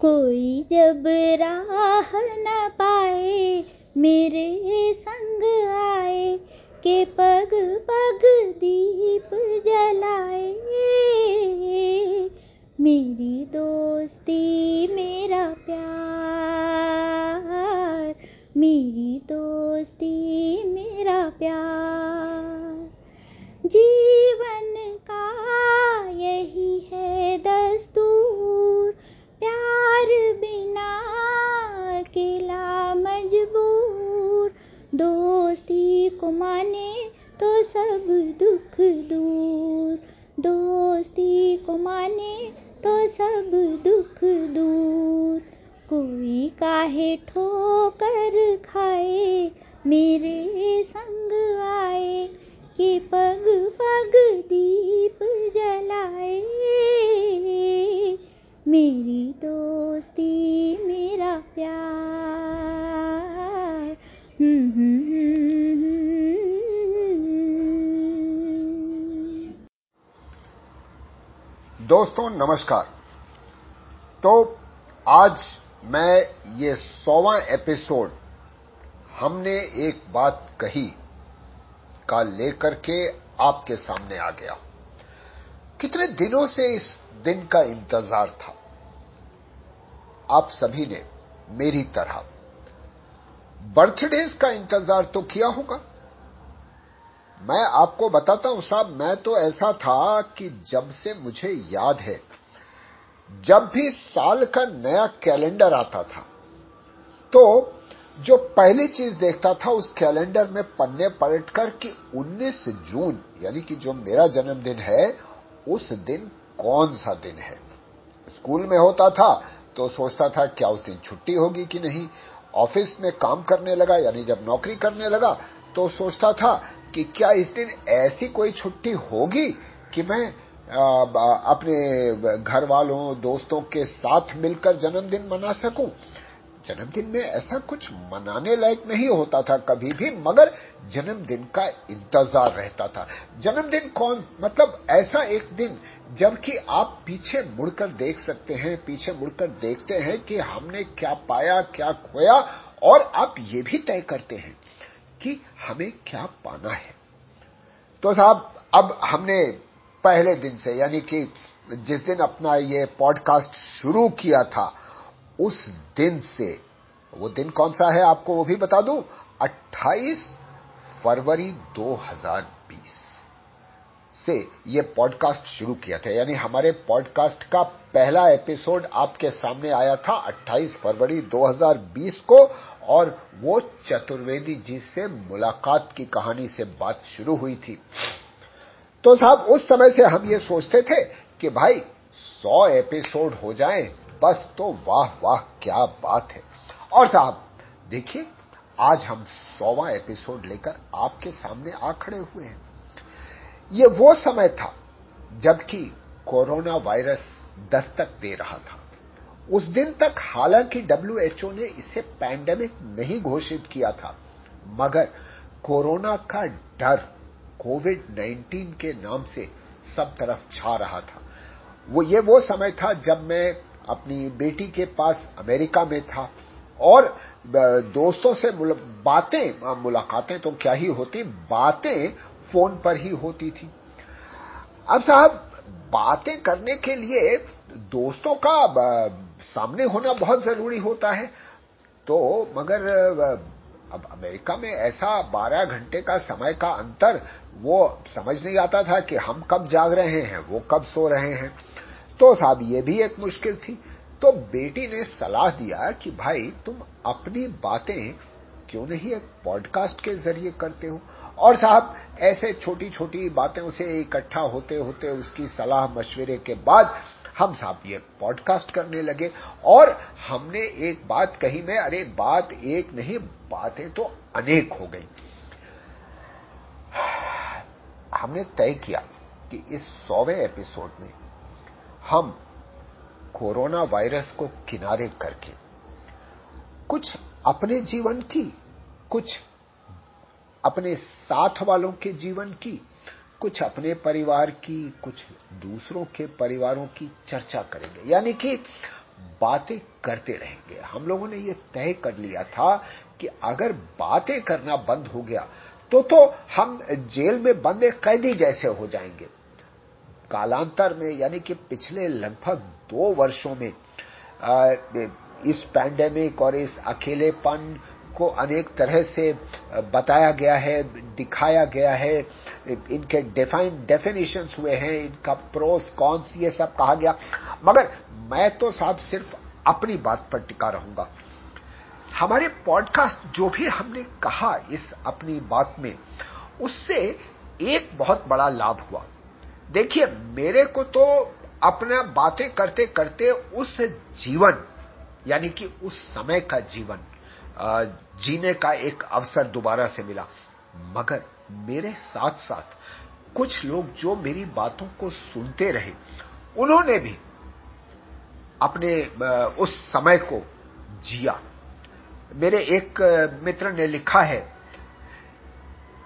कोई जब राह न पाए, मेरे संग आए, के पग पग दीप जलाए। मेरी दोस्ती, मेरा प्यार, मेरी दोस्ती, मेरा प्यार। जीवन दोस्ती को माने तो सब दुख दूर दोस्ती को माने तो सब दुख दूर कोई काहे ठोकर खाए, मेरे संग आए, कि पग पग दीप जलाए मेरी दोस्ती, मेरा प्यार। दोस्तों, नमस्कार। तो आज मैं ये सौवा एपिसोड हमने एक बात कही का लेकर के आपके सामने आ गया। कितने दिनों से इस दिन का इंतज़ार था। आप सभी ने मेरी तरह बर्थडेज का इंतज़ार तो किया होगा। मैं आपको बताता हूँ साहब, मैं तो ऐसा था कि जब से मुझे याद है, जब भी साल का नया कैलेंडर आता था तो जो पहली चीज़ देखता था उस कैलेंडर में पन्ने पलटकर कि 19 जून, यानी कि जो मेरा जन्मदिन है, उस दिन कौन सा दिन है? स्कूल में होता था तो सोचता था क्या उस दिन छुट्टी होगी कि नहीं? ऑफ़िस में काम करने लगा, यानी जब नौकरी करने लगा तो सोचता था कि क्या इस दिन ऐसी कोई छुट्टी होगी कि मैं अपने घर वालों दोस्तों के साथ मिलकर जन्मदिन मना सकूँ? जन्मदिन में ऐसा कुछ मनाने लायक नहीं होता था कभी भी, मगर जन्मदिन का इंतज़ार रहता था। जन्मदिन कौन मतलब ऐसा एक दिन, जबकि आप पीछे मुड़कर देख सकते हैं, पीछे मुड़कर देखते हैं कि हमने क्या पाया, क्या खोया, और आप ये भी तय करते हैं कि हमें क्या पाना है। तो साहब, अब हमने पहले दिन से, यानी कि जिस दिन अपना ये पॉडकास्ट शुरू किया था उस दिन से, वो दिन कौन सा है आपको वो भी बता दूँ? 28 फरवरी 2020 से ये पॉडकास्ट शुरू किया था। यानी हमारे पॉडकास्ट का पहला एपिसोड आपके सामने आया था 28 फरवरी 2020 को, और वो चतुर्वेदी जी से मुलाकात की कहानी से बात शुरू हुई थी। तो साहब, उस समय से हम ये सोचते थे कि भाई, सौ एपिसोड हो जाए बस तो वाह वाह, क्या बात है। और साहब, देखिए, आज हम सौवा एपिसोड लेकर आपके सामने आ खड़े हुए हैं। ये वो समय था, जबकि कोरोना वायरस दस्तक दे रहा था। उस दिन तक हालाँकि डब्ल्यूएचओ ने इसे पैंडेमिक नहीं घोषित किया था, मगर कोरोना का डर कोविड 19 के नाम से सब तरफ़ छा रहा था। वो, ये वो समय था जब मैं अपनी बेटी के पास अमेरिका में था और दोस्तों से बातें मुलाकातें तो क्या ही होती, बातें फ़ोन पर ही होती थी। अब साहब, बातें करने के लिए दोस्तों का सामने होना बहुत ज़रूरी होता है। तो मगर अब अमेरिका में ऐसा 12 घंटे का समय का अंतर, वो समझ नहीं आता था कि हम कब जाग रहे हैं, वो कब सो रहे हैं। तो साहब ये भी एक मुश्किल थी। तो बेटी ने सलाह दिया कि भाई, तुम अपनी बातें क्यों नहीं एक पॉडकास्ट के ज़रिए करते हो? और साहब, ऐसे छोटी छोटी बातें से इकट्ठा होते होते उसकी सलाह मशवरे के बाद हम साहब ये पॉडकास्ट करने लगे। और हमने एक बात कही, में अरे बात एक नहीं, बातें तो अनेक हो गई। हमने तय किया कि इस सौवे एपिसोड में हम कोरोना वायरस को किनारे करके कुछ अपने जीवन की, कुछ अपने साथ वालों के जीवन की, कुछ अपने परिवार की, कुछ दूसरों के परिवारों की चर्चा करेंगे। यानी कि बातें करते रहेंगे। हम लोगों ने ये तय कर लिया था कि अगर बातें करना बंद हो गया तो तो हम जेल में बंद कैदी जैसे हो जाएँगे। कालांतर में, यानी कि पिछले लगभग दो वर्षों में इस पैंडेमिक और इस अकेलेपन को अनेक तरह से बताया गया है, दिखाया गया है। इनके डिफाइन डेफिनेशंस हुए हैं, इनका प्रोस कॉन्स ये सब कहा गया। मगर मैं तो साहब सिर्फ़ अपनी बात पर टिका रहूँगा। हमारे पॉडकास्ट जो भी हमने कहा इस अपनी बात में, उससे एक बहुत बड़ा लाभ हुआ। देखिए, मेरे को तो अपना बातें करते करते उस जीवन, यानी कि उस समय का जीवन जीने का एक अवसर दोबारा से मिला। मगर मेरे साथ साथ कुछ लोग जो मेरी बातों को सुनते रहे, उन्होंने भी अपने उस समय को जिया। मेरे एक मित्र ने लिखा है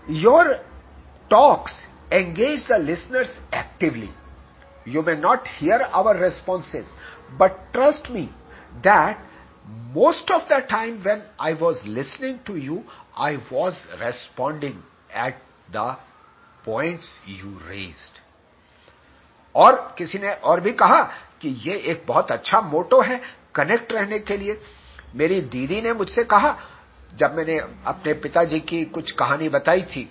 your talks engage the listeners actively you may not hear our responses but trust me that most of the time when I was listening to you, I was responding at the points you raised. और किसी ने और भी कहा कि ये एक बहुत अच्छा मोटो है कनेक्ट रहने के लिए मेरी दीदी ने मुझसे कहा जब मैंने अपने पिताजी की कुछ कहानी बताई थी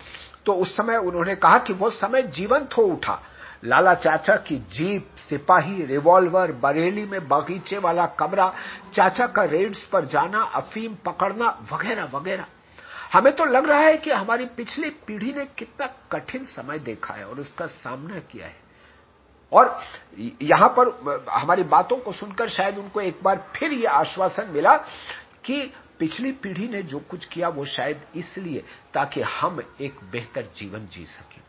तो उस समय उन्होंने कहा कि वो समय जीवंत हो उठा। लाला चाचा की जीप, सिपाही, रिवॉल्वर, बरेली में बगीचे वाला कमरा, चाचा का रेड्स पर जाना, अफीम पकड़ना, वगैरह वगैरह। हमें तो लग रहा है कि हमारी पिछली पीढ़ी ने कितना कठिन समय देखा है और उसका सामना किया है। और यहाँ पर हमारी बातों को सुनकर शायद उनको एक बार फिर यह आश्वासन मिला कि पिछली पीढ़ी ने जो कुछ किया, वो शायद इसलिए ताकि हम एक बेहतर जीवन जी सकें।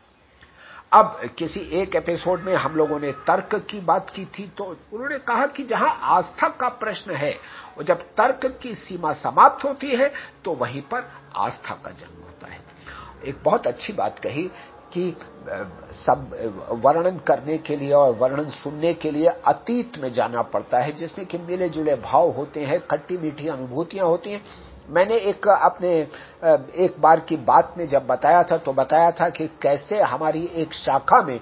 अब किसी एक एपिसोड में हम लोगों ने तर्क की बात की थी तो उन्होंने कहा कि जहाँ आस्था का प्रश्न है, और जब तर्क की सीमा समाप्त होती है तो वहीं पर आस्था का जन्म होता है। एक बहुत अच्छी बात कही कि सब वर्णन करने के लिए और वर्णन सुनने के लिए अतीत में जाना पड़ता है, जिसमें कि मिले जुले भाव होते हैं, खट्टी मीठी अनुभूतियाँ होती हैं। मैंने एक अपने एक बार की बात में जब बताया था तो बताया था कि कैसे हमारी एक शाखा में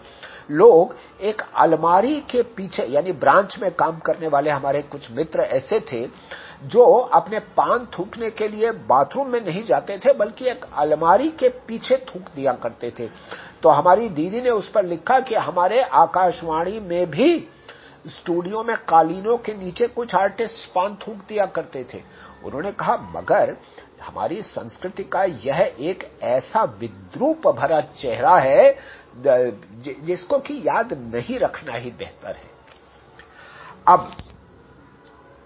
लोग एक अलमारी के पीछे, यानी ब्रांच में काम करने वाले हमारे कुछ मित्र ऐसे थे जो अपने पान थूकने के लिए बाथरूम में नहीं जाते थे, बल्कि एक अलमारी के पीछे थूक दिया करते थे। तो हमारी दीदी ने उस पर लिखा कि हमारे आकाशवाणी में भी स्टूडियो में कालीनों के नीचे कुछ आर्टिस्ट पान थूक दिया करते थे। उन्होंने कहा, मगर हमारी संस्कृति का यह एक ऐसा विद्रूप भरा चेहरा है जिसको कि याद नहीं रखना ही बेहतर है। अब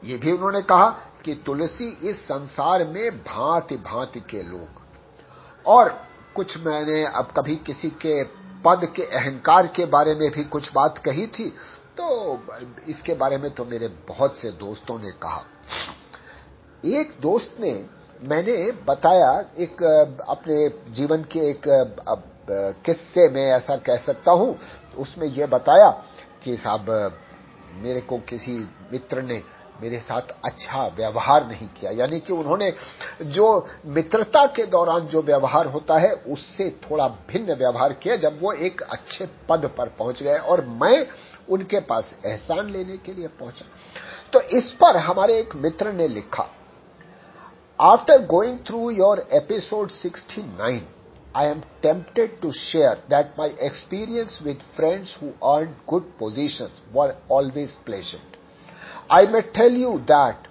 ये भी उन्होंने कहा कि तुलसी इस संसार में भांति भांति के लोग। और कुछ मैंने अब कभी किसी के पद के अहंकार के बारे में भी कुछ बात कही थी तो इसके बारे में तो मेरे बहुत से दोस्तों ने कहा। एक दोस्त ने मैंने बताया एक, अपने जीवन के एक किस्से में ऐसा कह सकता हूँ, उसमें यह बताया कि साहब, मेरे को किसी मित्र ने मेरे साथ अच्छा व्यवहार नहीं किया यानी कि उन्होंने जो मित्रता के दौरान जो व्यवहार होता है, उससे थोड़ा भिन्न व्यवहार किया जब वो एक अच्छे पद पर पहुँच गए और मैं उनके पास एहसान लेने के लिए पहुँचा तो इस पर हमारे एक मित्र ने लिखा after going through your episode 69 I am tempted to share that my experience with friends who earned good positions were always pleasant. I may tell you that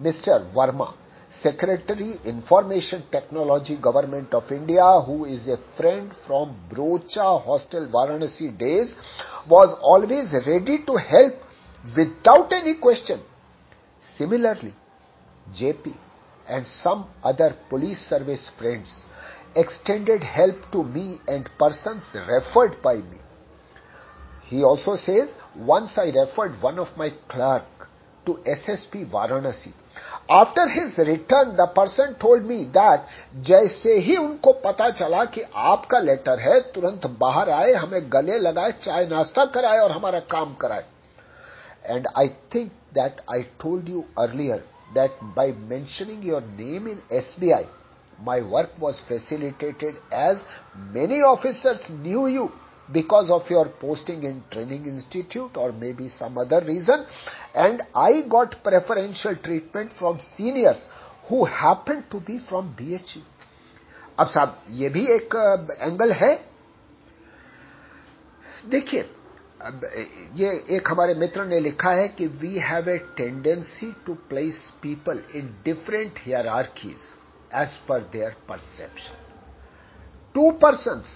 Mr. Verma, Secretary Information Technology Government of India, who is a friend from Brocha Hostel Varanasi days, was always ready to help without any question. Similarly, JP and some other police service friends extended help to me and persons referred by me. He also says, once I referred one of my clerk to SSP Varanasi. After his return, the person told me that जैसे ही उनको पता चला कि आपका letter है तुरंत बाहर आए हमें गले लगाए चाय नाश्ता कराए और हमारा काम कराए and I think that I told you earlier that by mentioning your name in SBI, my work was facilitated as many officers knew you because of your posting in training institute or maybe some other reason and I got preferential treatment from seniors who happened to be from BHE. अब साहब ये भी एक angle है देखिए ये एक हमारे मित्र ने लिखा है कि we have a tendency to place people in different hierarchies as per their perception to persons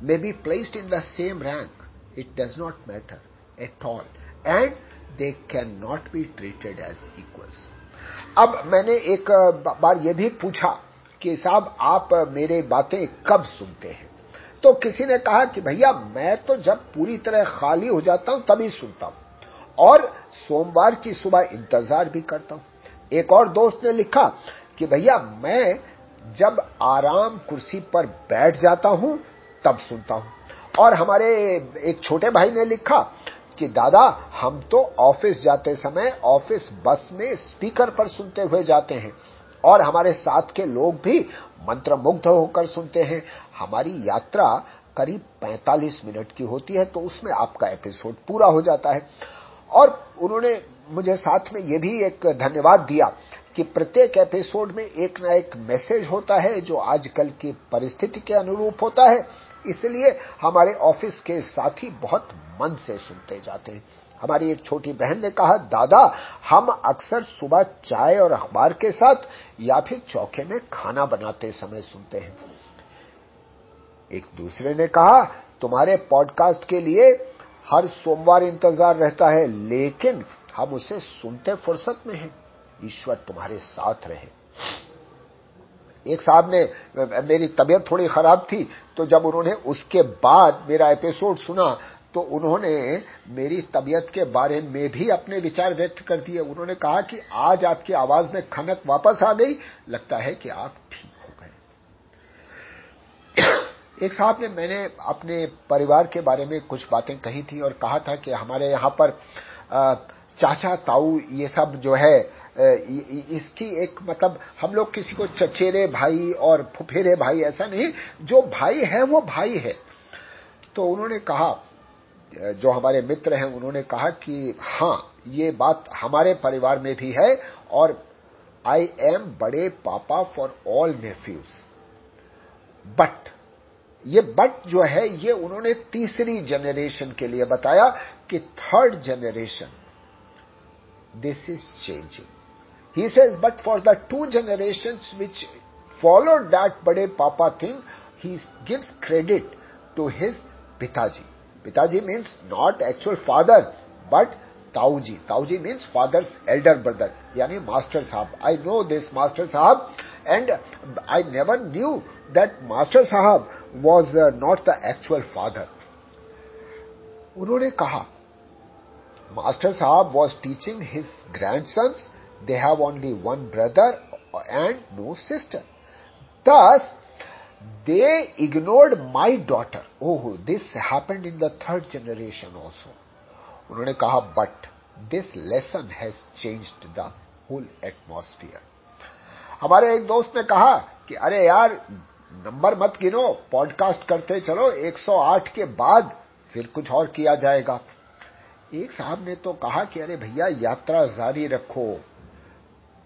may be placed in the same rank. It does not matter at all. And they cannot be treated as equals. अब मैंने एक बार यह भी पूछा कि साहब, आप मेरे बातें कब सुनते हैं तो किसी ने कहा कि भैया, मैं तो जब पूरी तरह खाली हो जाता हूँ, तभी सुनता हूँ और सोमवार की सुबह इंतज़ार भी करता हूँ एक और दोस्त ने लिखा कि भैया, मैं जब आराम कुर्सी पर बैठ जाता हूँ तब सुनता हूँ। और हमारे एक छोटे भाई ने लिखा कि, दादा, हम तो ऑफ़िस जाते समय ऑफ़िस बस में स्पीकर पर सुनते हुए जाते हैं और हमारे साथ के लोग भी मंत्रमुग्ध होकर सुनते हैं। हमारी यात्रा करीब 45 मिनट की होती है तो उसमें आपका एपिसोड पूरा हो जाता है। और उन्होंने मुझे साथ में यह भी एक धन्यवाद दिया कि प्रत्येक एपिसोड में एक ना एक मैसेज होता है जो आजकल की परिस्थिति के अनुरूप होता है। इसलिए हमारे ऑफ़िस के साथी बहुत मन से सुनते जाते हैं। हमारी एक छोटी बहन ने कहा, दादा, हम अक्सर सुबह चाय और अखबार के साथ या फिर चौके में खाना बनाते समय सुनते हैं। एक दूसरे ने कहा, तुम्हारे पॉडकास्ट के लिए हर सोमवार इंतज़ार रहता है, लेकिन हम उसे सुनते फुर्सत में हैं। ईश्वर तुम्हारे साथ रहे। एक साहब ने, मेरी तबीयत थोड़ी खराब थी तो जब उन्होंने उसके बाद मेरा एपिसोड सुना तो उन्होंने मेरी तबीयत के बारे में भी अपने विचार व्यक्त कर दिए। उन्होंने कहा कि आज आपकी आवाज़ में खनक वापस आ गई, लगता है कि आप ठीक हो गए। एक साहब ने, मैंने अपने परिवार के बारे में कुछ बातें कही थी और कहा था कि हमारे यहाँ पर चाचा ताऊ ये सब जो है इसकी एक मतलब हम लोग किसी को चचेरे भाई और फुफेरे भाई ऐसा नहीं, जो भाई है वो भाई है। तो उन्होंने कहा जो हमारे मित्र हैं, उन्होंने कहा कि हाँ, ये बात हमारे परिवार में भी है और आई एम बड़े पापा फॉर ऑल नेफ्यूज बट ये बट जो है, ये उन्होंने तीसरी जनरेशन के लिए बताया कि third generation this is changing He says, but for the two generations which followed that Bade Papa thing, he gives credit to his Pitaji. Pitaji means not actual father, but Tauji. Tauji means father's elder brother, yani Master Sahab. I know this Master Sahab and I never knew that Master Sahab was uh, not the actual father. उन्होंने कहा Master Sahab was teaching his grandsons they have only one brother and no sister. Thus, they ignored my daughter. Oh, this happened in the third generation also. उन्होंने कहा but this lesson has changed the whole atmosphere. हमारे एक दोस्त ने कहा कि अरे यार नंबर मत गिनो पॉडकास्ट करते चलो 108 के बाद फिर कुछ और किया जाएगा एक साहब ने तो कहा कि अरे भैया यात्रा जारी रखो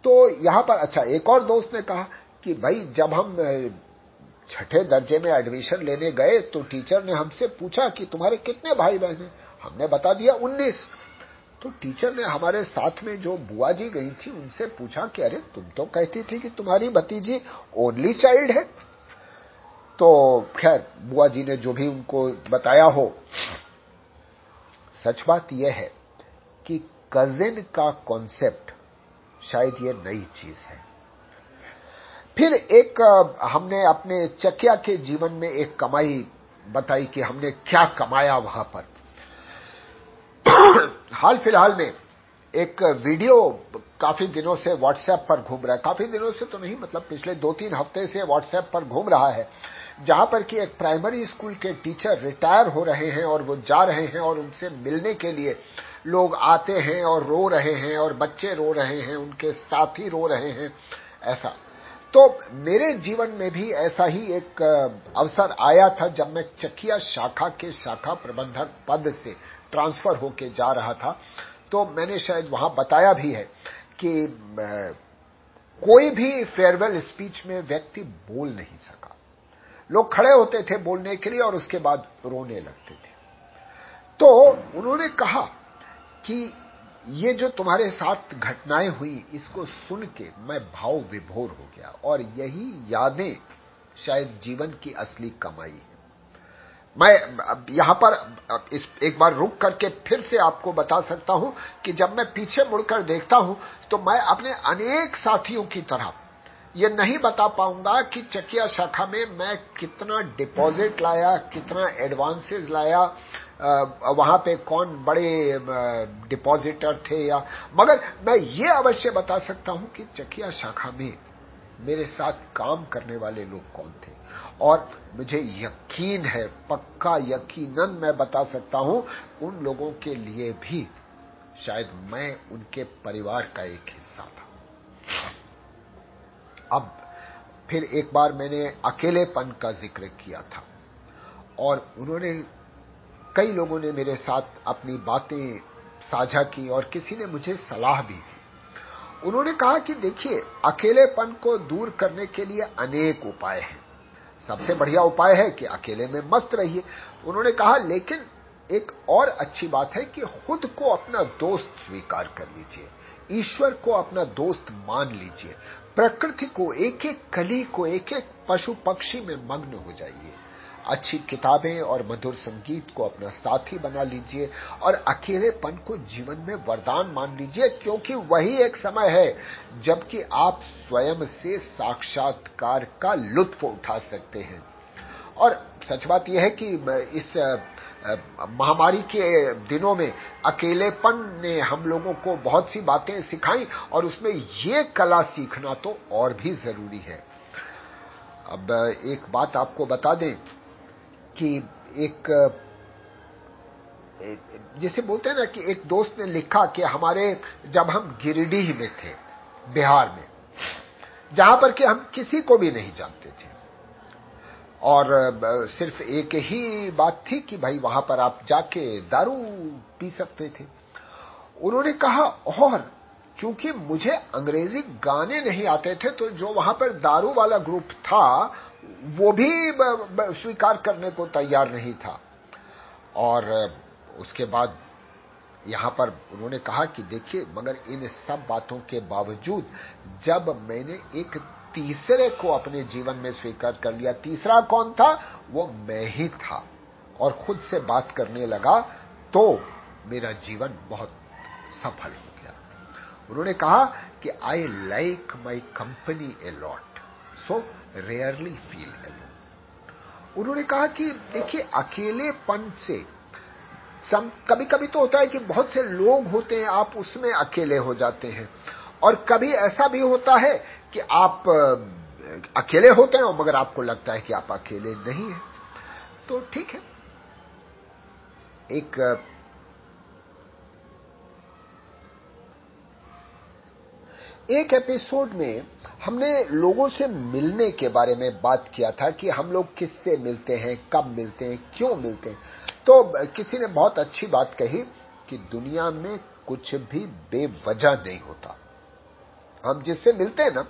तो यहाँ पर अच्छा एक और दोस्त ने कहा कि भाई, जब हम छठे दर्जे में एडमिशन लेने गए तो टीचर ने हमसे पूछा कि तुम्हारे कितने भाई बहन हैं? हमने बता दिया उन्नीस। तो टीचर ने हमारे साथ में जो बुआ जी गई थी, उनसे पूछा कि अरे, तुम तो कहती थी कि तुम्हारी भतीजी ओनली चाइल्ड है। तो खैर बुआ जी ने जो भी उनको बताया हो, सच बात यह है कि कजिन का कॉन्सेप्ट शायद ये नई चीज़ है। फिर एक, हमने अपने चकिया के जीवन में एक कमाई बताई कि हमने क्या कमाया वहाँ पर। हाल फ़िलहाल में एक वीडियो काफ़ी दिनों से व्हाट्सएप पर घूम रहा है। काफ़ी दिनों से तो नहीं मतलब पिछले दो तीन हफ़्ते से व्हाट्सएप पर घूम रहा है। जहाँ पर कि एक प्राइमरी स्कूल के टीचर रिटायर हो रहे हैं और वो जा रहे हैं और उनसे मिलने के लिए लोग आते हैं और रो रहे हैं और बच्चे रो रहे हैं, उनके साथी रो रहे हैं, ऐसा। तो मेरे जीवन में भी ऐसा ही एक अवसर आया था जब मैं चकिया शाखा के शाखा प्रबंधक पद से ट्रांसफ़र होके जा रहा था। तो मैंने शायद वहाँ बताया भी है कि कोई भी फेयरवेल स्पीच में व्यक्ति बोल नहीं सका। लोग खड़े होते थे बोलने के लिए और उसके बाद रोने लगते थे। तो उन्होंने कहा कि ये जो तुम्हारे साथ घटनाएँ हुई, इसको सुन के मैं भाव विभोर हो गया और यही यादें शायद जीवन की असली कमाई है। मैं यहाँ पर इस एक बार रुक करके फिर से आपको बता सकता हूँ कि जब मैं पीछे मुड़कर देखता हूँ तो मैं अपने अनेक साथियों की तरह ये नहीं बता पाऊँगा कि चकिया शाखा में मैं कितना डिपॉजिट लाया, कितना एडवांसेस लाया वहाँ पे कौन बड़े डिपॉजिटर थे या, मगर मैं ये अवश्य बता सकता हूँ कि चकिया शाखा में मेरे साथ काम करने वाले लोग कौन थे। और मुझे यकीन है, पक्का यकीनन मैं बता सकता हूँ, उन लोगों के लिए भी शायद मैं उनके परिवार का एक हिस्सा था। अब फिर एक बार मैंने अकेलेपन का ज़िक्र किया था। और उन्होंने, कई लोगों ने मेरे साथ अपनी बातें साझा की और किसी ने मुझे सलाह भी दी। उन्होंने कहा कि देखिए, अकेलेपन को दूर करने के लिए अनेक उपाय हैं। सबसे बढ़िया उपाय है कि अकेले में मस्त रहिए। उन्होंने कहा, लेकिन एक और अच्छी बात है कि खुद को अपना दोस्त स्वीकार कर लीजिए। ईश्वर को अपना दोस्त मान लीजिए। प्रकृति को एक एक कली को एक एक पशु पक्षी में मग्न हो जाइए। अच्छी किताबें और मधुर संगीत को अपना साथी बना लीजिए और अकेलेपन को जीवन में वरदान मान लीजिए, क्योंकि वही एक समय है जबकि आप स्वयं से साक्षात्कार का लुत्फ उठा सकते हैं। और सच बात यह है कि इस महामारी के दिनों में अकेलेपन ने हम लोगों को बहुत सी बातें सिखाई और उसमें ये कला सीखना तो और भी ज़रूरी है। अब एक बात आपको बता दें कि एक जिसे बोलते हैं ना कि एक दोस्त ने लिखा कि हमारे, जब हम गिरिडीह में थे, बिहार में, जहाँ पर कि हम किसी को भी नहीं जानते थे। और सिर्फ़ एक ही बात थी कि भाई वहाँ पर आप जाके दारू पी सकते थे। उन्होंने कहा, और चूँकि मुझे अंग्रेज़ी गाने नहीं आते थे तो जो वहाँ पर दारू वाला ग्रुप था, वो भी स्वीकार करने को तैयार नहीं था। और, उसके बाद यहाँ पर उन्होंने कहा कि देखिए, मगर इन सब बातों के बावजूद जब मैंने एक तीसरे को अपने जीवन में स्वीकार कर लिया। तीसरा कौन था? वो मैं ही था। और खुद से बात करने लगा तो मेरा जीवन बहुत सफल हो गया। उन्होंने कहा कि I like my company a lot so rarely feel alone उन्होंने कहा कि, देखिए, अकेलेपन से सम कभी कभी तो होता है कि बहुत से लोग होते हैं, आप उसमें अकेले हो जाते हैं। और कभी ऐसा भी होता है कि आप अकेले होते हैं मगर आपको लगता है कि आप अकेले नहीं हैं। तो ठीक है। एक एक एपिसोड में हमने लोगों से मिलने के बारे में बात किया था कि हम लोग किससे मिलते हैं, कब मिलते हैं, क्यों मिलते हैं। तो किसी ने बहुत अच्छी बात कही कि दुनिया में कुछ भी बेवजह नहीं होता। हम जिससे मिलते हैं ना,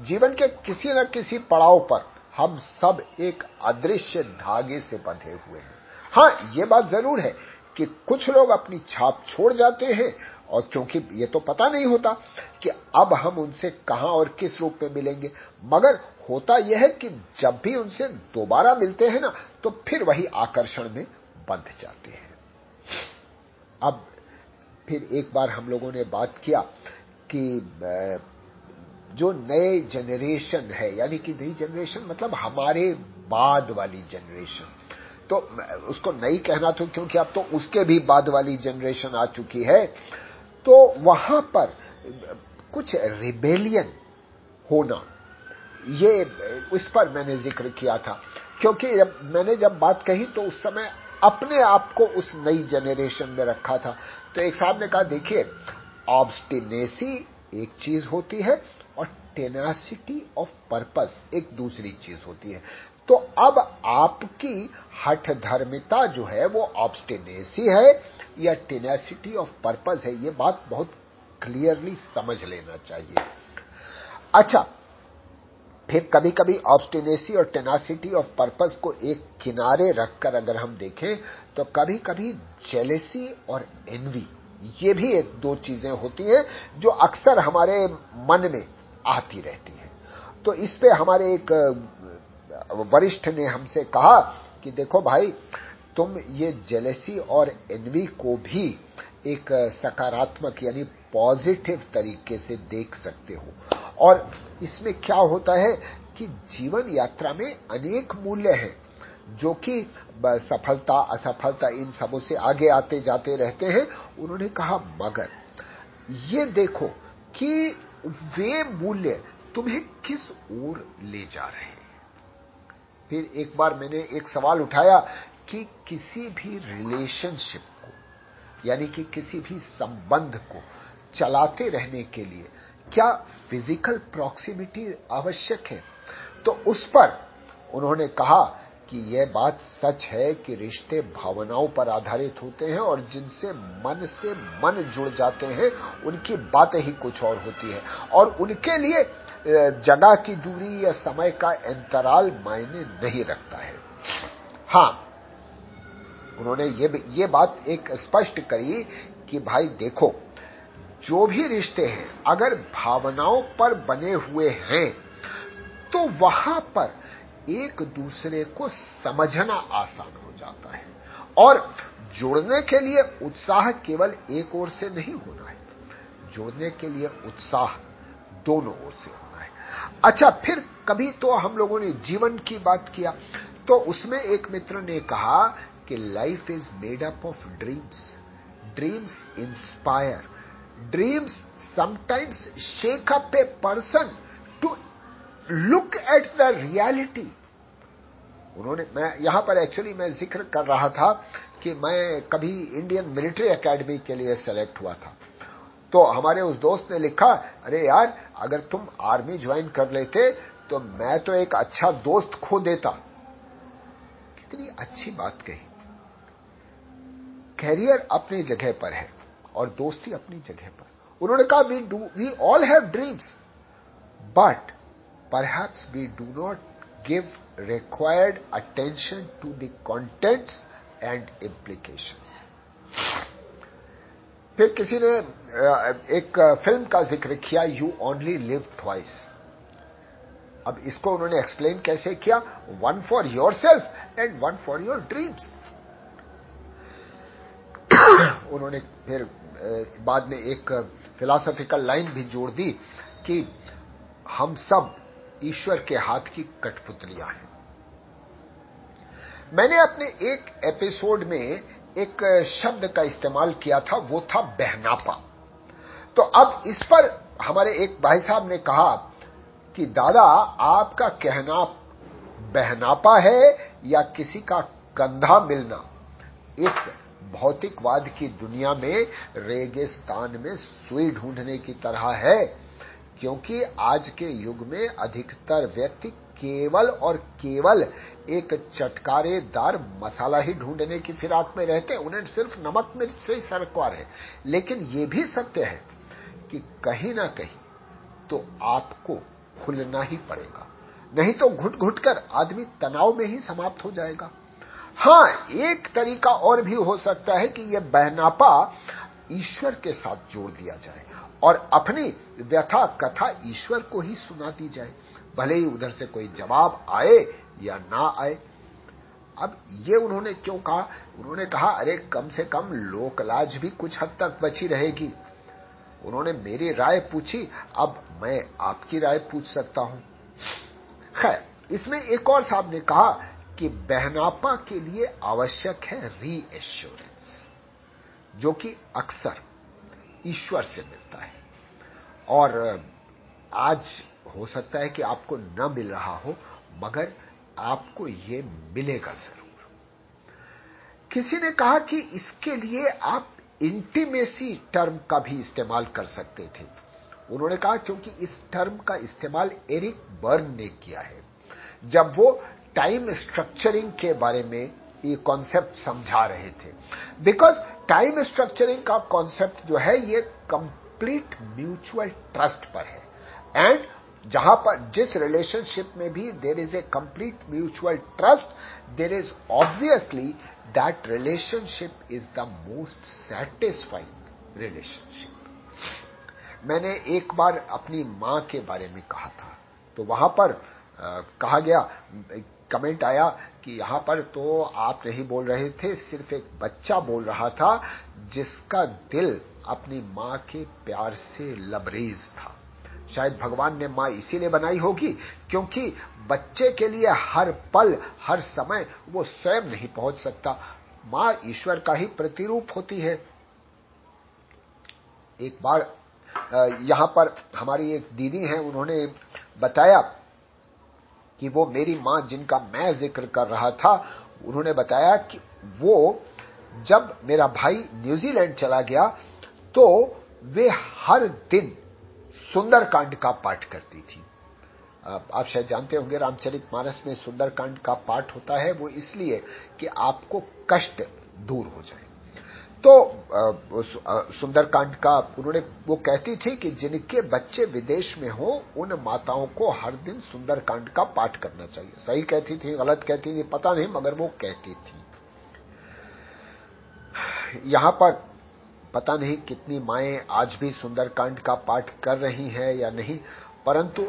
जीवन के किसी न किसी पड़ाव पर हम सब एक अदृश्य धागे से बंधे हुए हैं। हाँ, ये बात ज़रूर है कि कुछ लोग अपनी छाप छोड़ जाते हैं और क्योंकि ये तो पता नहीं होता कि अब हम उनसे कहाँ और किस रूप में मिलेंगे, मगर होता यह है कि जब भी उनसे दोबारा मिलते हैं ना तो फिर वही आकर्षण में बंध जाते हैं। अब फिर एक बार हम लोगों ने बात किया कि जो नए जनरेशन है, यानी कि नई जनरेशन मतलब हमारे बाद वाली जनरेशन तो उसको नई कहना तो क्योंकि अब तो उसके भी बाद वाली जनरेशन आ चुकी है तो वहाँ पर कुछ रिबेलियन होना, ये इस पर मैंने ज़िक्र किया था। क्योंकि जब मैंने जब बात कही तो उस समय अपने आप को उस नई जनरेशन में रखा था। तो एक साहब ने कहा, देखिए ऑब्स्टिनेसी एक चीज़ होती है और टेनासिटी ऑफ़ पर्पस एक दूसरी चीज़ होती है। तो अब आपकी हठ धर्मिता जो है, वो ऑब्स्टिनेसी है या टेनासिटी ऑफ़ पर्पस है, ये बात बहुत क्लियरली समझ लेना चाहिए। अच्छा फिर कभी कभी ऑब्स्टिनेसी और टेनासिटी ऑफ़ पर्पस को एक किनारे रखकर अगर हम देखें तो कभी कभी जेलेसी और एनवी ये भी एक दो चीज़ें होती हैं जो अक्सर हमारे मन में आती रहती हैं। तो इस पे हमारे एक वरिष्ठ ने हमसे कहा कि देखो भाई, तुम ये जेलेसी और एनवी को भी एक सकारात्मक यानी पॉजिटिव तरीके से देख सकते हो। और इसमें क्या होता है कि जीवन यात्रा में अनेक मूल्य हैं, जो कि सफलता, असफलता इन सबों से आगे आते जाते रहते हैं। उन्होंने कहा, मगर ये देखो कि वे मूल्य तुम्हें किस ओर ले जा रहे हैं? फिर एक बार मैंने एक सवाल उठाया कि किसी भी रिलेशनशिप को, यानी कि किसी भी संबंध को चलाते रहने के लिए क्या फ़िज़िकल प्रॉक्सिमिटी आवश्यक है? तो उस पर उन्होंने कहा कि यह बात सच है कि रिश्ते भावनाओं पर आधारित होते हैं और जिनसे मन से मन जुड़ जाते हैं, उनकी बातें ही कुछ और होती है। और उनके लिए जगह की दूरी या समय का अंतराल मायने नहीं रखता है। हाँ, उन्होंने ये ये बात एक स्पष्ट करी कि भाई देखो, जो भी रिश्ते हैं, अगर भावनाओं पर बने हुए हैं तो वहाँ पर एक दूसरे को समझना आसान हो जाता है। और जुड़ने के लिए उत्साह केवल एक ओर से नहीं होना है। जुड़ने के लिए उत्साह दोनों ओर से होना है। अच्छा फिर कभी तो हम लोगों ने जीवन की बात किया। तो उसमें एक मित्र ने कहा कि life is made up of dreams dreams inspire dreams sometimes shake up a person to look at the reality उन्होंने, मैं यहाँ पर एक्चुअली मैं ज़िक्र कर रहा था कि मैं कभी इंडियन मिलिट्री एकेडमी के लिए सेलेक्ट हुआ था। तो हमारे उस दोस्त ने लिखा, अरे यार, अगर तुम आर्मी ज्वाइन कर लेते तो मैं तो एक अच्छा दोस्त खो देता। कितनी अच्छी बात कही। कैरियर अपनी जगह पर है और दोस्ती अपनी जगह पर। उन्होंने कहा we do we all have dreams but perhaps we do not give required attention to the contents and implications फिर किसी ने एक फ़िल्म का ज़िक्र किया यू ओनली लिव ट्वाइस अब इसको उन्होंने एक्सप्लेन कैसे किया? One for your self and one for your dreams उन्होंने फिर बाद में एक फिलोसॉफिकल लाइन भी जोड़ दी कि हम सब ईश्वर के हाथ की कठपुतलियाँ हैं। मैंने अपने एक एपिसोड में एक शब्द का इस्तेमाल किया था, वो था बहनापा। तो अब इस पर हमारे एक भाई साहब ने कहा कि, दादा, आपका कहना बहनापा है या किसी का कंधा मिलना? इस भौतिकवाद की दुनिया में रेगिस्तान में सुई ढूँढने की तरह है। क्योंकि आज के युग में अधिकतर व्यक्ति केवल और केवल एक चटकारेदार मसाला ही ढूँढने की फिराक में रहते उन्हें सिर्फ़ नमक, मिर्च से ही सरकार है। लेकिन यह भी सत्य है कि कहीं ना कहीं तो आपको खुलना ही पड़ेगा। नहीं तो घुट घुट कर आदमी तनाव में ही समाप्त हो जाएगा। हाँ, एक तरीका और भी हो सकता है कि यह बहनापा ईश्वर के साथ जोड़ दिया जाए और अपनी व्यथा कथा ईश्वर को ही सुना दी जाए। भले ही उधर से कोई जवाब आए या ना आए। अब ये उन्होंने क्यों कहा? उन्होंने कहा, अरे, कम से कम लोकलाज भी कुछ हद तक बची रहेगी। उन्होंने मेरी राय पूछी, अब मैं आपकी राय पूछ सकता हूँ। खैर, इसमें एक और साहब ने कहा कि बहनापा के लिए आवश्यक है रीएश्योरेंस जो कि अक्सर ईश्वर से मिलता है। और आज हो सकता है कि आपको न मिल रहा हो, मगर आपको यह मिलेगा ज़रूर। किसी ने कहा कि इसके लिए आप इंटीमेसी टर्म का भी इस्तेमाल कर सकते थे। उन्होंने कहा क्योंकि इस टर्म का इस्तेमाल एरिक बर्न ने किया है। जब वो टाइम स्ट्रक्चरिंग के बारे में ये कॉन्सेप्ट समझा रहे थे। बिकॉज़ टाइम स्ट्रक्चरिंग का कॉन्सेप्ट जो है ये कंप्लीट म्यूचुअल ट्रस्ट पर है। एंड जहाँ पर जिस रिलेशनशिप में भी there is a complete mutual trust there is obviously that relationship is the most satisfying relationship मैंने एक बार अपनी माँ के बारे में कहा था। तो वहाँ पर आ, कहा गया कमेंट आया कि यहाँ पर तो आप नहीं बोल रहे थे, सिर्फ़ एक बच्चा बोल रहा था, जिसका दिल अपनी माँ के प्यार से लबरेज था। शायद भगवान ने माँ इसीलिए बनाई होगी क्योंकि बच्चे के लिए हर पल, हर समय वो स्वयं नहीं पहुँच सकता। माँ ईश्वर का ही प्रतिरूप होती है। एक बार यहाँ पर हमारी एक दीदी हैं, उन्होंने बताया कि वो मेरी माँ जिनका मैं ज़िक्र कर रहा था, उन्होंने बताया कि वो जब मेरा भाई न्यूजीलैंड चला गया तो वे हर दिन सुंदरकांड का पाठ करती थी। आप शायद जानते होंगे, रामचरित मानस में सुंदरकांड का पाठ होता है, वो इसलिए कि आपको कष्ट दूर हो जाए तो सुंदरकांड का उन्होंने, वो कहती थी कि जिनके बच्चे विदेश में हो, उन माताओं को हर दिन सुंदरकांड का पाठ करना चाहिए। सही कहती थी, गलत कहती थी, पता नहीं, मगर वो कहती थी। यहाँ पर पता नहीं कितनी माएँ आज भी सुंदरकांड का पाठ कर रही हैं या नहीं, परंतु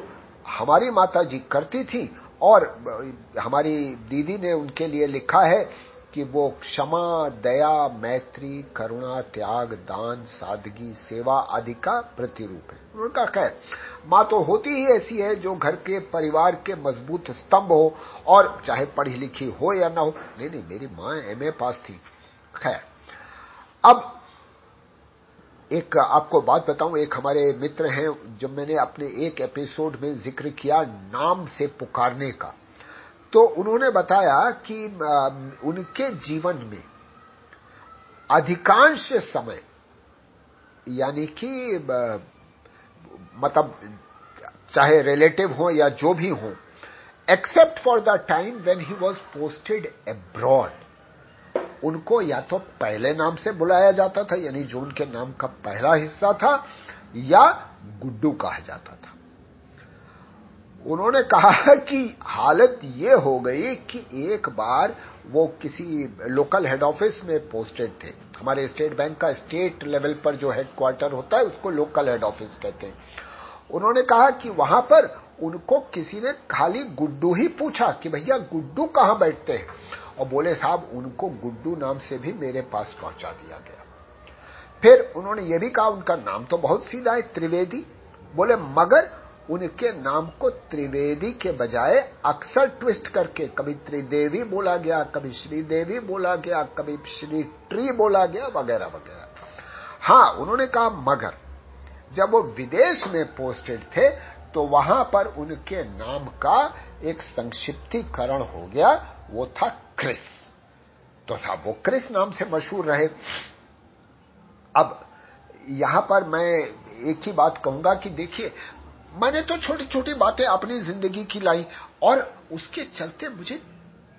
हमारी माता जी करती थी और हमारी दीदी ने उनके लिए लिखा है कि वो क्षमा, दया, मैत्री, करुणा, त्याग, दान, सादगी, सेवा आदि का प्रतिरूप है। उन्होंने कहा खैर माँ तो होती ही ऐसी है जो घर के परिवार के मज़बूत स्तंभ हो और चाहे पढ़ी लिखी हो या ना हो। नहीं नहीं, मेरी माँ एमए पास थी। खैर, अब एक आपको बात बताऊँ, एक हमारे मित्र हैं, जब मैंने अपने एक एपिसोड में ज़िक्र किया नाम से पुकारने का। तो उन्होंने बताया कि उनके जीवन में अधिकांश समय, यानी कि मतलब चाहे रिलेटिव हो या जो भी हो except for the time when he was posted abroad उनको या तो पहले नाम से बुलाया जाता था, यानी जो उनके नाम का पहला हिस्सा था, या गुड्डू कहा जाता था। उन्होंने कहा कि हालत ये हो गई कि एक बार वो किसी लोकल हेड ऑफ़िस में पोस्टेड थे। हमारे स्टेट बैंक का स्टेट लेवल पर जो हेडक्वार्टर होता है, उसको लोकल हेड ऑफ़िस कहते हैं। उन्होंने कहा कि वहाँ पर उनको किसी ने खाली गुड्डू ही पूछा कि भैया, गुड्डू कहाँ बैठते हैं? और बोले, साहब, उनको गुड्डू नाम से भी मेरे पास पहुँचा दिया गया। फिर उन्होंने ये भी कहा, उनका नाम तो बहुत सीधा है, त्रिवेदी। बोले, मगर उनके नाम को त्रिवेदी के बजाय अक्सर ट्विस्ट करके, कभी त्रिदेवी बोला गया, कभी श्रीदेवी बोला गया, कभी श्री ट्री बोला गया, वगैरह वगैरह। हाँ, उन्होंने कहा मगर। जब वो विदेश में पोस्टेड थे तो वहाँ पर उनके नाम का एक संक्षिप्तीकरण हो गया, वो था क्रिस तो साहब वो क्रिस नाम से मशहूर रहे। अब, यहाँ पर मैं एक ही बात कहूँगा कि देखिए मैंने तो छोटी छोटी बातें अपनी ज़िंदगी की लाई और उसके चलते मुझे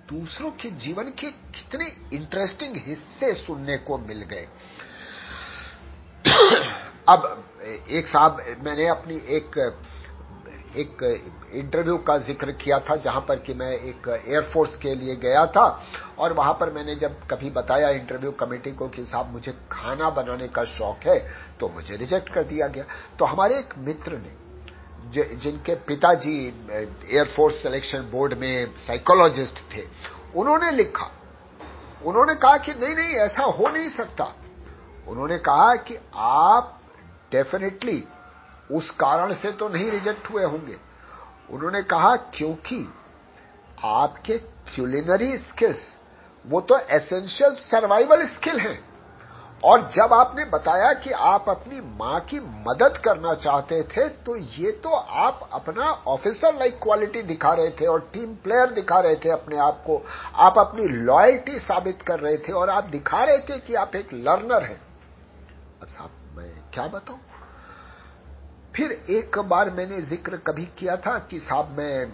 दूसरों के जीवन के कितने इंटरेस्टिंग हिस्से सुनने को मिल गए। अब एक साहब, मैंने अपनी एक एक इंटरव्यू का ज़िक्र किया था जहाँ पर कि मैं एक एयरफोर्स के लिए गया था और वहाँ पर मैंने जब कभी बताया इंटरव्यू कमेटी को कि साहब, मुझे खाना बनाने का शौक है तो मुझे रिजेक्ट कर दिया गया। तो हमारे एक मित्र ने जिनके पिताजी एयरफोर्स सिलेक्शन बोर्ड में साइकोलॉजिस्ट थे, उन्होंने लिखा। उन्होंने कहा कि नहीं नहीं, ऐसा हो नहीं सकता। उन्होंने कहा कि आप डेफिनेटली उस कारण से तो नहीं रिजेक्ट हुए होंगे। उन्होंने कहा, क्योंकि आपके क्यूलिनरी स्किल्स वो तो एसेंशियल सर्वाइवल स्किल हैं। और जब आपने बताया कि आप अपनी माँ की मदद करना चाहते थे तो ये तो आप अपना ऑफिसर लाइक क्वालिटी दिखा रहे थे और टीम प्लेयर दिखा रहे थे अपने आप को। आप अपनी लॉयल्टी साबित कर रहे थे और आप दिखा रहे थे कि आप एक लर्नर हैं। अच्छा मैं क्या बताऊँ? फिर एक बार मैंने ज़िक्र कभी किया था कि साहब मैं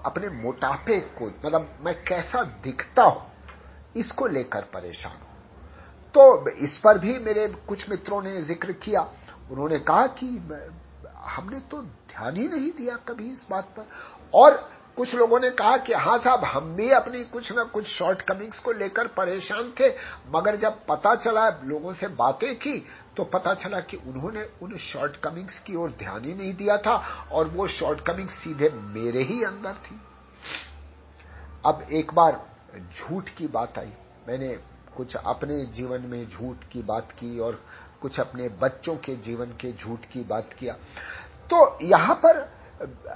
अपने मोटापे को मतलब मैं कैसा दिखता हूँ, इसको लेकर परेशान हूँ। तो इस पर भी मेरे कुछ मित्रों ने ज़िक्र किया। उन्होंने कहा कि हमने तो ध्यान ही नहीं दिया कभी इस बात पर। और कुछ लोगों ने कहा कि हाँ साहब, हम भी अपनी कुछ ना कुछ शॉर्ट कमिंग्स को लेकर परेशान थे, मगर जब पता चला, लोगों से बातें की तो पता चला कि उन्होंने उन शॉर्ट कमिंग्स की ओर ध्यान ही नहीं दिया था, और वो शॉर्ट कमिंग्स सीधे मेरे ही अंदर थी। अब एक बार झूठ की बात आई। मैंने कुछ अपने जीवन में झूठ की बात की और कुछ अपने बच्चों के जीवन के झूठ की बात किया। तो यहाँ पर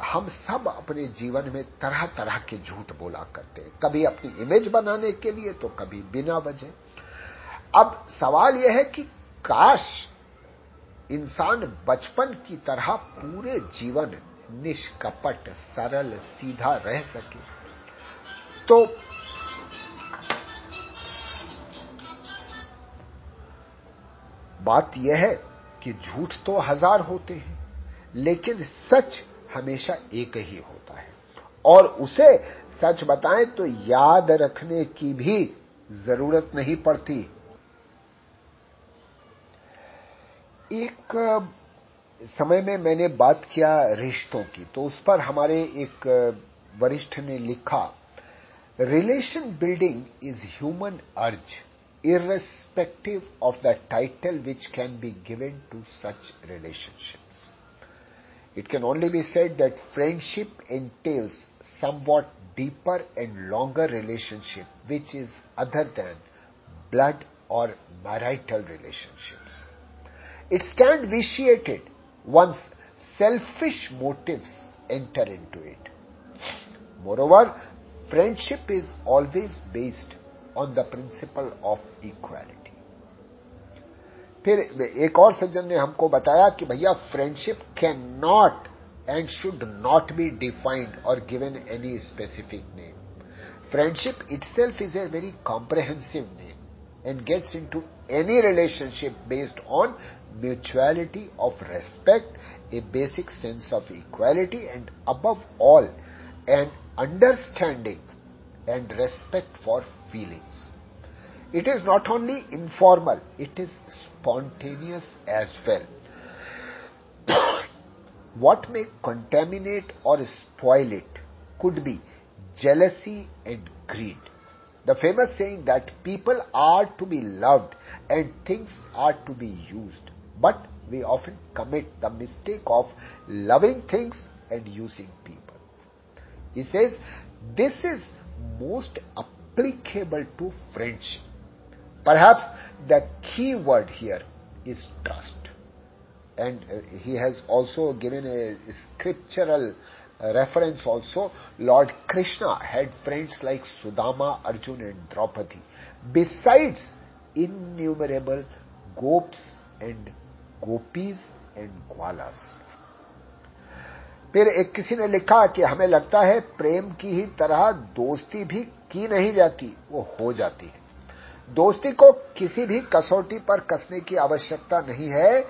हम सब अपने जीवन में तरह तरह के झूठ बोला करते हैं। कभी अपनी इमेज बनाने के लिए तो कभी बिना वजह। अब सवाल यह है कि काश इंसान बचपन की तरह पूरे जीवन निष्कपट, सरल, सीधा रह सके। तो बात यह है कि झूठ तो हज़ार होते हैं, लेकिन सच हमेशा एक ही होता है। और उसे सच बताएँ तो याद रखने की भी ज़रूरत नहीं पड़ती। एक समय में मैंने बात किया रिश्तों की तो उस पर हमारे एक वरिष्ठ ने लिखा relation building is human urge irrespective of the title which can be given to such relationships. It can only be said that friendship entails somewhat deeper and longer relationship which is other than blood or marital relationships. It stands vitiated once selfish motives enter into it. Moreover, friendship is always based on the principle of equality फिर एक और सज्जन ने हमको बताया कि भैया friendship can not and should not be defined or given any specific name friendship itself is a very comprehensive name and gets into any relationship based on mutuality of respect, a basic sense of equality, and above all, an understanding and respect for feelings. It is not only informal, it is spontaneous as well. what may contaminate or spoil it could be jealousy and greed. The famous saying that people are to be loved and things are to be used. But we often commit the mistake of loving things and using people. He says, this is most applicable to friendship. Perhaps the key word here is trust. And uh, he has also given a scriptural reference also. Lord Krishna had friends like Sudama, Arjun and Draupadi. Besides innumerable gops and gopis and gwalas. फिर एक किसी ने लिखा कि हमें लगता है प्रेम की ही तरह दोस्ती भी की नहीं जाती, वो हो जाती है। दोस्ती को किसी भी कसौटी पर कसने की आवश्यकता नहीं है।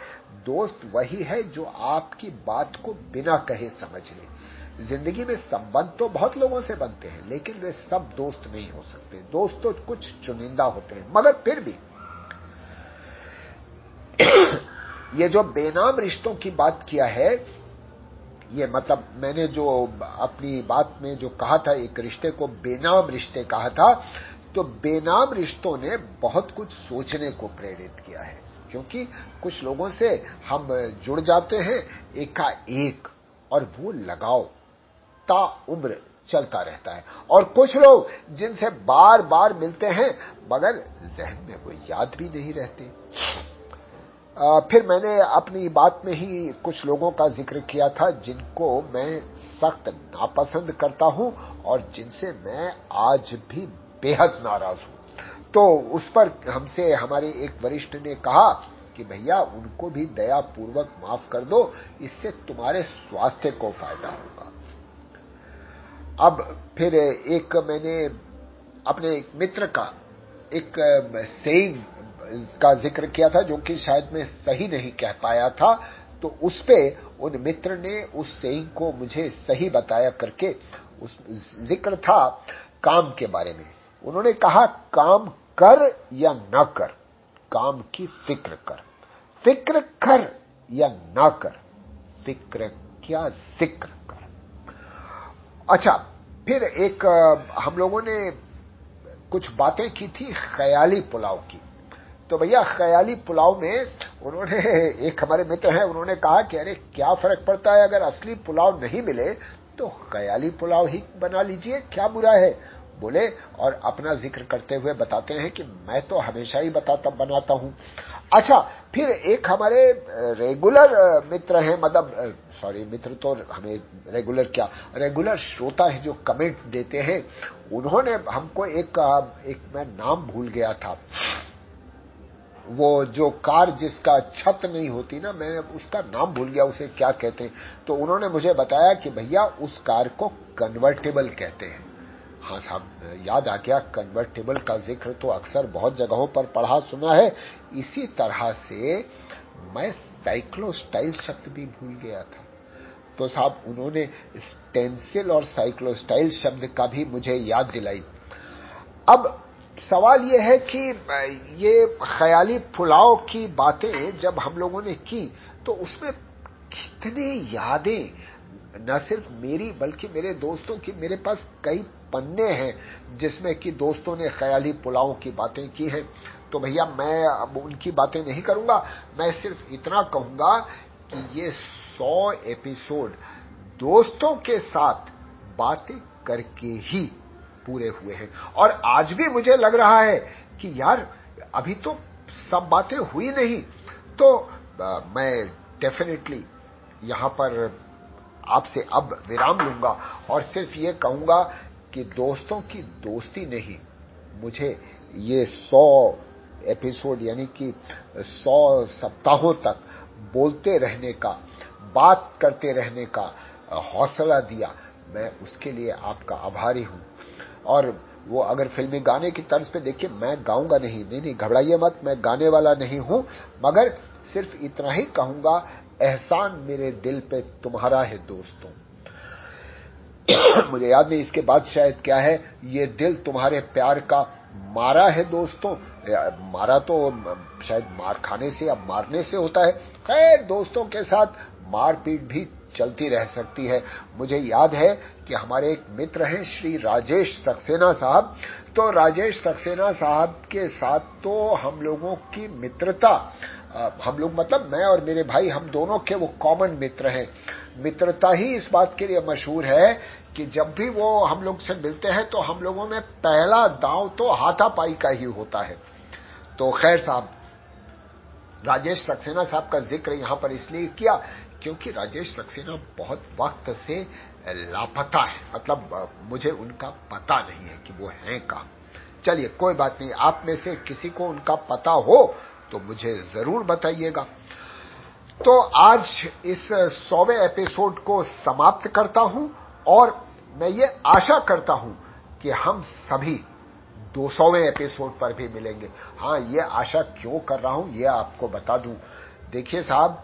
दोस्त वही है जो आपकी बात को बिना कहे समझ ले। ज़िंदगी में संबंध तो बहुत लोगों से बनते हैं, लेकिन वे सब दोस्त नहीं हो सकते। दोस्त तो कुछ चुनिंदा होते हैं, मगर फिर भी। ये जो बेनाम रिश्तों की बात किया है ये मतलब मैंने जो अपनी बात में जो कहा था, एक रिश्ते को बेनाम रिश्ते कहा था तो बेनाम रिश्तों ने बहुत कुछ सोचने को प्रेरित किया है। क्योंकि कुछ लोगों से हम जुड़ जाते हैं, एकाएक, और वो लगाव ता उम्र चलता रहता है। और कुछ लोग जिनसे बार बार मिलते हैं, मगर जहन में वो याद भी नहीं रहते। फिर मैंने अपनी बात में ही कुछ लोगों का ज़िक्र किया था जिनको मैं सख्त नापसंद करता हूँ और जिनसे मैं आज भी बेहद नाराज़ हूँ। तो उस पर हमसे हमारे एक वरिष्ठ ने कहा कि भैया, उनको भी दया पूर्वक माफ़ कर दो, इससे तुम्हारे स्वास्थ्य को फ़ायदा होगा। अब फिर एक मैंने अपने एक मित्र का एक सेइंग का ज़िक्र किया था, जो कि शायद मैं सही नहीं कह पाया था तो उस पे उन मित्र ने उस सेइंग को मुझे सही बताया करके उस ज़िक्र था काम के बारे में। उन्होंने कहा, काम कर या ना कर, काम की फ़िक्र कर। फ़िक्र कर या ना कर, फ़िक्र क्या ज़िक्र कर। अच्छा फिर एक, हम लोगों ने कुछ बातें की थी, ख्याली पुलाव की। तो भैया, ख्याली पुलाव में उन्होंने, एक हमारे मित्र हैं, उन्होंने कहा कि, अरे, क्या फ़र्क पड़ता है? अगर असली पुलाव नहीं मिले तो ख्याली पुलाव ही बना लीजिए, क्या बुरा है? बोले, और अपना ज़िक्र करते हुए बताते हैं कि मैं तो हमेशा ही बताता, बनाता हूँ। अच्छा फिर एक हमारे रेगुलर मित्र हैं मतलब सॉरी मित्र तो हमें रेगुलर क्या रेगुलर श्रोता है जो कमेंट देते हैं, उन्होंने हमको एक एक मैं नाम भूल गया था। वो जो कार जिसका छत नहीं होती ना मैं उसका नाम भूल गया, उसे क्या कहते हैं। तो उन्होंने मुझे बताया कि भैया, उस कार को कन्वर्टेबल कहते हैं। हाँ साहब, याद आ गया कन्वर्टेबल का ज़िक्र तो अक्सर बहुत जगहों पर पढ़ा सुना है। इसी तरह से मैं साइक्लोस्टाइल शब्द भी भूल गया था। तो साहब, उन्होंने स्टेंसिल और साइक्लोस्टाइल शब्द का भी मुझे याद दिलाई। अब सवाल यह है कि ये ख्याली फुलाव की बातें जब हम लोगों ने की तो उसमें कितनी यादें, न सिर्फ़ मेरी, बल्कि मेरे दोस्तों की, मेरे पास कई पन्ने हैं, जिसमें कि दोस्तों ने ख्याली पुलाव की बातें की हैं। तो भैया, मैं अब उनकी बातें नहीं करूँगा, मैं सिर्फ़ इतना कहूँगा कि ये सौ एपिसोड दोस्तों के साथ बातें करके ही पूरे हुए हैं। और आज भी मुझे लग रहा है कि यार अभी तो सब बातें हुई नहीं। तो आ, मैं डेफिनेटली यहाँ पर आपसे अब विराम लूँगा और सिर्फ़ ये कहूँगा कि दोस्तों की दोस्ती नहीं मुझे ये सौ एपिसोड यानी कि सौ सप्ताहों तक बोलते रहने का बात करते रहने का हौसला दिया। मैं उसके लिए आपका आभारी हूँ। और वो अगर फिल्मी गाने की तर्ज पे देखिए, मैं गाऊँगा नहीं। नहीं नहीं, घबराइए मत, मैं गाने वाला नहीं हूँ। मगर सिर्फ़ इतना ही कहूँगा, एहसान मेरे दिल पे तुम्हारा है दोस्तों। मुझे याद नहीं इसके बाद शायद क्या है, ये दिल तुम्हारे प्यार का मारा है दोस्तों। मारा तो शायद मार खाने से या मारने से होता है। खैर, दोस्तों के साथ मारपीट भी चलती रह सकती है। मुझे याद है कि हमारे एक मित्र हैं, श्री राजेश सक्सेना साहब। तो राजेश सक्सेना साहब के साथ तो हम लोगों की मित्रता हम लोग मतलब मैं और मेरे भाई, हम दोनों के वो कॉमन मित्र हैं। मित्रता ही इस बात के लिए मशहूर है कि जब भी वो हम लोग से मिलते हैं तो हम लोगों में पहला दांव तो हाथापाई का ही होता है। तो खैर साहब, राजेश सक्सेना साहब का ज़िक्र यहाँ पर इसलिए किया क्योंकि राजेश सक्सेना बहुत वक्त से लापता है। मतलब मुझे उनका पता नहीं है कि वो हैं कहा। चलिए, कोई बात नहीं। आप में से किसी को उनका पता हो तो मुझे ज़रूर बताइएगा। तो आज इस सौवे एपिसोड को समाप्त करता हूँ और मैं ये आशा करता हूँ कि हम सभी दो सौवे एपिसोड पर भी मिलेंगे। हाँ, ये आशा क्यों कर रहा हूँ, ये आपको बता दूँ। देखिए साहब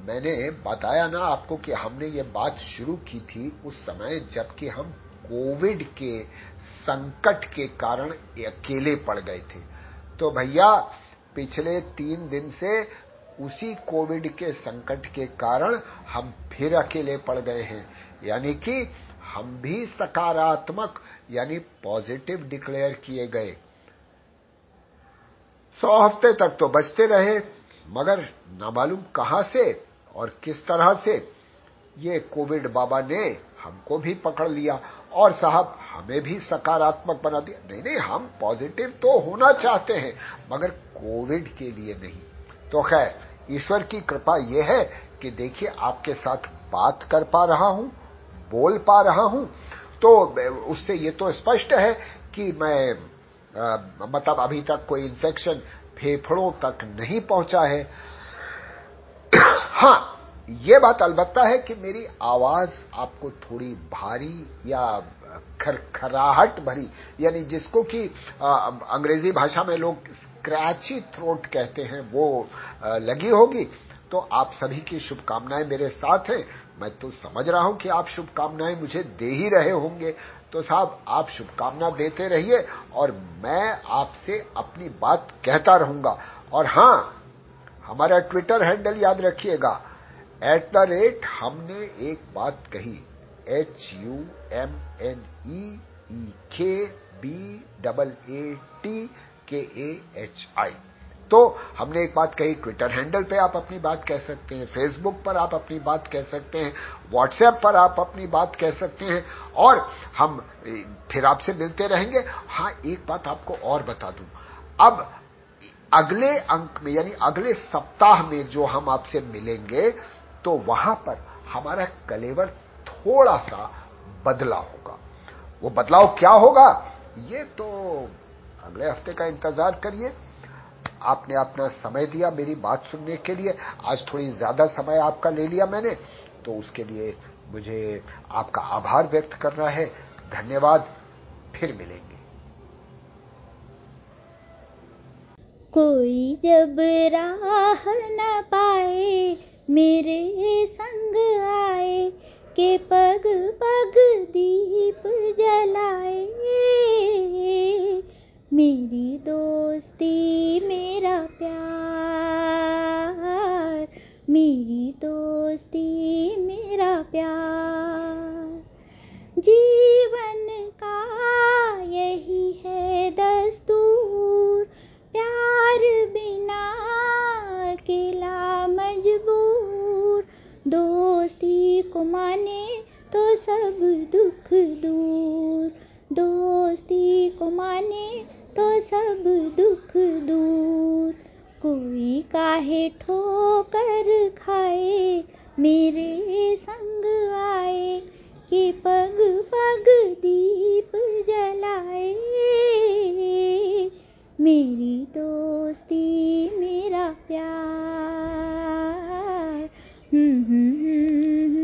मैंने बताया ना आपको कि हमने ये बात शुरू की थी उस समय जबकि हम कोविड के संकट के कारण अकेले पड़ गए थे। तो भैया, पिछले तीन दिन से उसी कोविड के संकट के कारण हम फिर अकेले पड़ गए हैं। यानी कि हम भी सकारात्मक, यानी पॉजिटिव डिक्लेयर किए गए। सौ हफ़्ते तक तो बचते रहे, मगर ना मालूम कहाँ से और किस तरह से ये कोविड बाबा ने हमको भी पकड़ लिया और साहब हमें भी सकारात्मक बना दिया। नहीं नहीं, हम पॉजिटिव तो होना चाहते हैं, मगर कोविड के लिए नहीं। तो खैर, ईश्वर की कृपा यह है कि देखिए, आपके साथ बात कर पा रहा हूँ, बोल पा रहा हूँ। तो उससे ये तो स्पष्ट है कि मैं मतलब अभी तक कोई इन्फेक्शन फेफड़ों तक नहीं पहुँचा है। हाँ, ये बात अलबत्ता है कि मेरी आवाज़ आपको थोड़ी भारी या खरखराहट भरी, यानी जिसको कि अंग्रेज़ी भाषा में लोग स्क्रैची थ्रोट कहते हैं, वो लगी होगी। तो आप सभी की शुभकामनाएँ मेरे साथ हैं। मैं तो समझ रहा हूँ कि आप शुभकामनाएँ मुझे दे ही रहे होंगे। तो साहब, आप शुभकामना देते रहिए और मैं आपसे अपनी बात कहता रहूँगा। और हाँ हमारा ट्विटर हैंडल याद रखिएगा। एट द रेट हमने एक बात कही। H U M N E E K B double A T K A H I तो हमने एक बात कही ट्विटर हैंडल पे आप अपनी बात कह सकते हैं फेसबुक पर आप अपनी बात कह सकते हैं व्हाट्सएप पर आप अपनी बात कह सकते हैं, और हम फिर आपसे मिलते रहेंगे। हाँ, एक बात आपको और बता दूँ। अब अगले अंक में, यानी अगले सप्ताह में जो हम आपसे मिलेंगे तो वहाँ पर हमारा कलेवर थोड़ा सा बदला होगा। वो बदलाव क्या होगा, ये तो अगले हफ़्ते का इंतज़ार करिए। आपने अपना समय दिया मेरी बात सुनने के लिए। आज थोड़ी ज़्यादा समय आपका ले लिया मैंने तो उसके लिए मुझे आपका आभार व्यक्त करना है। धन्यवाद, फिर मिलेंगे। कोई जब राह न पाए, मेरे संग आए, के पग पग दीप जलाए। मेरी दोस्ती, मेरा प्यार, मेरी दोस्ती, मेरा प्यार। जीवन माने तो सब दुख दूर। दोस्ती को माने तो सब दुख दूर। कोई काहे ठोकर खाए मेरे संग आए कि पग पग दीप जलाए। मेरी दोस्ती मेरा प्यार। हम्म, हम्म, हम्म।